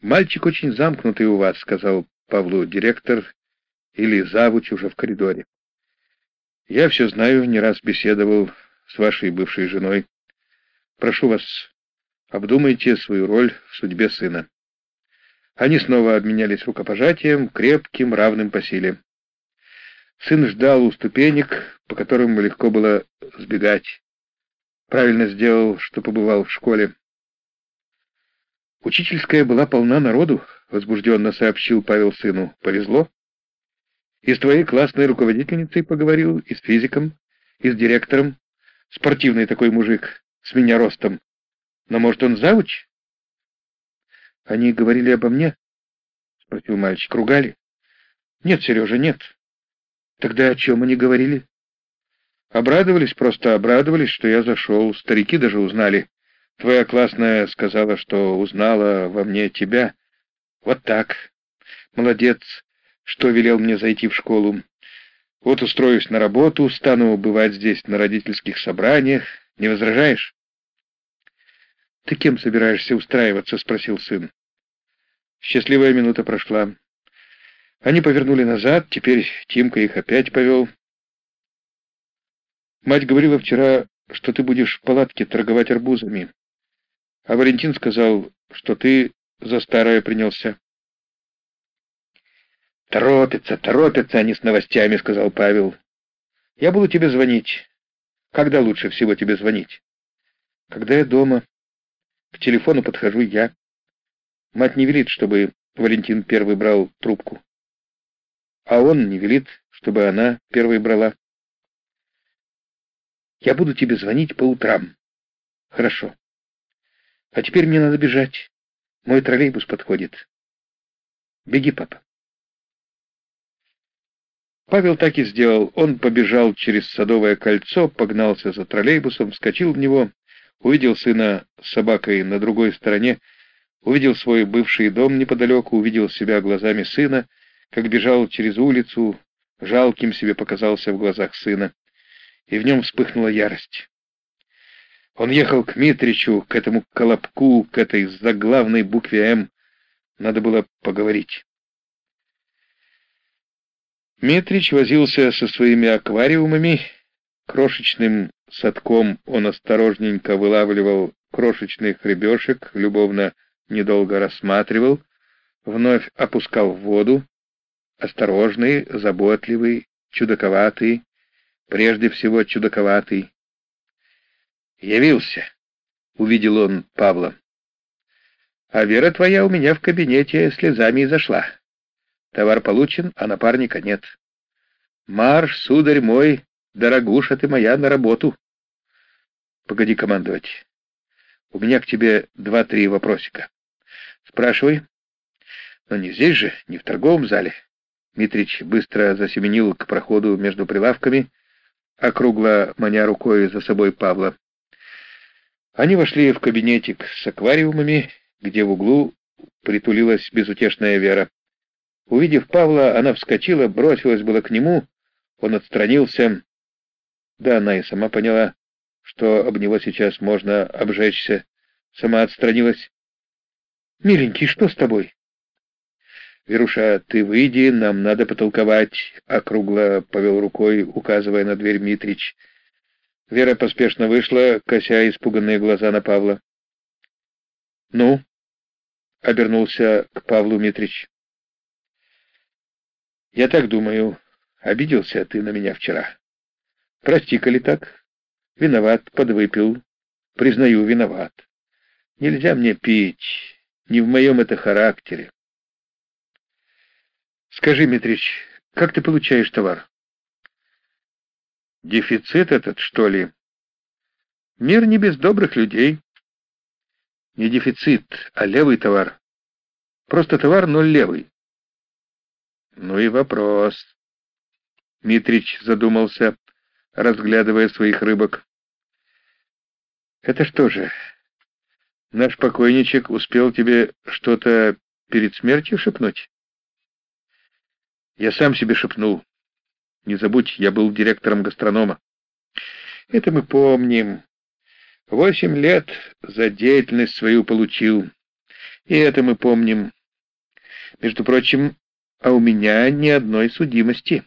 «Мальчик очень замкнутый у вас», — сказал Павлу директор или завуч уже в коридоре. «Я все знаю, не раз беседовал с вашей бывшей женой. Прошу вас, обдумайте свою роль в судьбе сына». Они снова обменялись рукопожатием, крепким, равным по силе. Сын ждал у ступенек, по которым легко было сбегать. Правильно сделал, что побывал в школе. Учительская была полна народу, возбужденно сообщил Павел сыну. Повезло. И с твоей классной руководительницей поговорил, и с физиком, и с директором. Спортивный такой мужик, с меня ростом. Но, может, он завуч? Они говорили обо мне? Спросил мальчик. Ругали? Нет, Сережа, нет. Тогда о чем они говорили? Обрадовались, просто обрадовались, что я зашел. Старики даже узнали. Твоя классная сказала, что узнала во мне тебя. Вот так. Молодец, что велел мне зайти в школу. Вот устроюсь на работу, стану бывать здесь на родительских собраниях. Не возражаешь? «Ты кем собираешься устраиваться?» — спросил сын. Счастливая минута прошла. Они повернули назад, теперь Тимка их опять повел. Мать говорила вчера, что ты будешь в палатке торговать арбузами. А Валентин сказал, что ты за старое принялся. «Торопятся, торопятся они с новостями», — сказал Павел. «Я буду тебе звонить. Когда лучше всего тебе звонить?» «Когда я дома. К телефону подхожу я. Мать не велит, чтобы Валентин первый брал трубку. А он не велит, чтобы она первой брала. Я буду тебе звонить по утрам. Хорошо. А теперь мне надо бежать. Мой троллейбус подходит. Беги, папа. Павел так и сделал. Он побежал через Садовое кольцо, погнался за троллейбусом, вскочил в него, увидел сына с собакой на другой стороне, увидел свой бывший дом неподалеку, увидел себя глазами сына, как бежал через улицу, жалким себе показался в глазах сына, и в нем вспыхнула ярость. Он ехал к Митричу, к этому колобку, к этой заглавной букве «М». Надо было поговорить. Митрич возился со своими аквариумами. Крошечным садком он осторожненько вылавливал крошечных рыбешек, любовно недолго рассматривал, вновь опускал в воду. Осторожный, заботливый, чудаковатый, прежде всего чудаковатый. «Явился», — увидел он Павла. «А Вера твоя у меня в кабинете слезами и зашла. Товар получен, а напарника нет. Марш, сударь мой, дорогуша ты моя, на работу. Погоди командовать. У меня к тебе два-три вопросика. Спрашивай. Но не здесь же, не в торговом зале». Митрич быстро засеменил к проходу между прилавками, округло маня рукой за собой Павла. Они вошли в кабинетик с аквариумами, где в углу притулилась безутешная Вера. Увидев Павла, она вскочила, бросилась было к нему, он отстранился. Да, она и сама поняла, что об него сейчас можно обжечься. Сама отстранилась. «Миленький, что с тобой?» «Веруша, ты выйди, нам надо потолковать», — округло повел рукой, указывая на дверь Митрич. Вера поспешно вышла, кося испуганные глаза на Павла. «Ну?» — обернулся к Павлу Митрич. «Я так думаю, обиделся ты на меня вчера. Прости, коли так. Виноват, подвыпил. Признаю, виноват. Нельзя мне пить, не в моем это характере. Скажи, Митрич, как ты получаешь товар?» Дефицит этот, что ли? Мир не без добрых людей. Не дефицит, а левый товар. Просто товар, но левый. Ну и вопрос. Митрич задумался, разглядывая своих рыбок. Это что же, наш покойничек успел тебе что-то перед смертью шепнуть? Я сам себе шепнул. Не забудь, я был директором гастронома. Это мы помним. Восемь лет за деятельность свою получил. И это мы помним. Между прочим, а у меня ни одной судимости.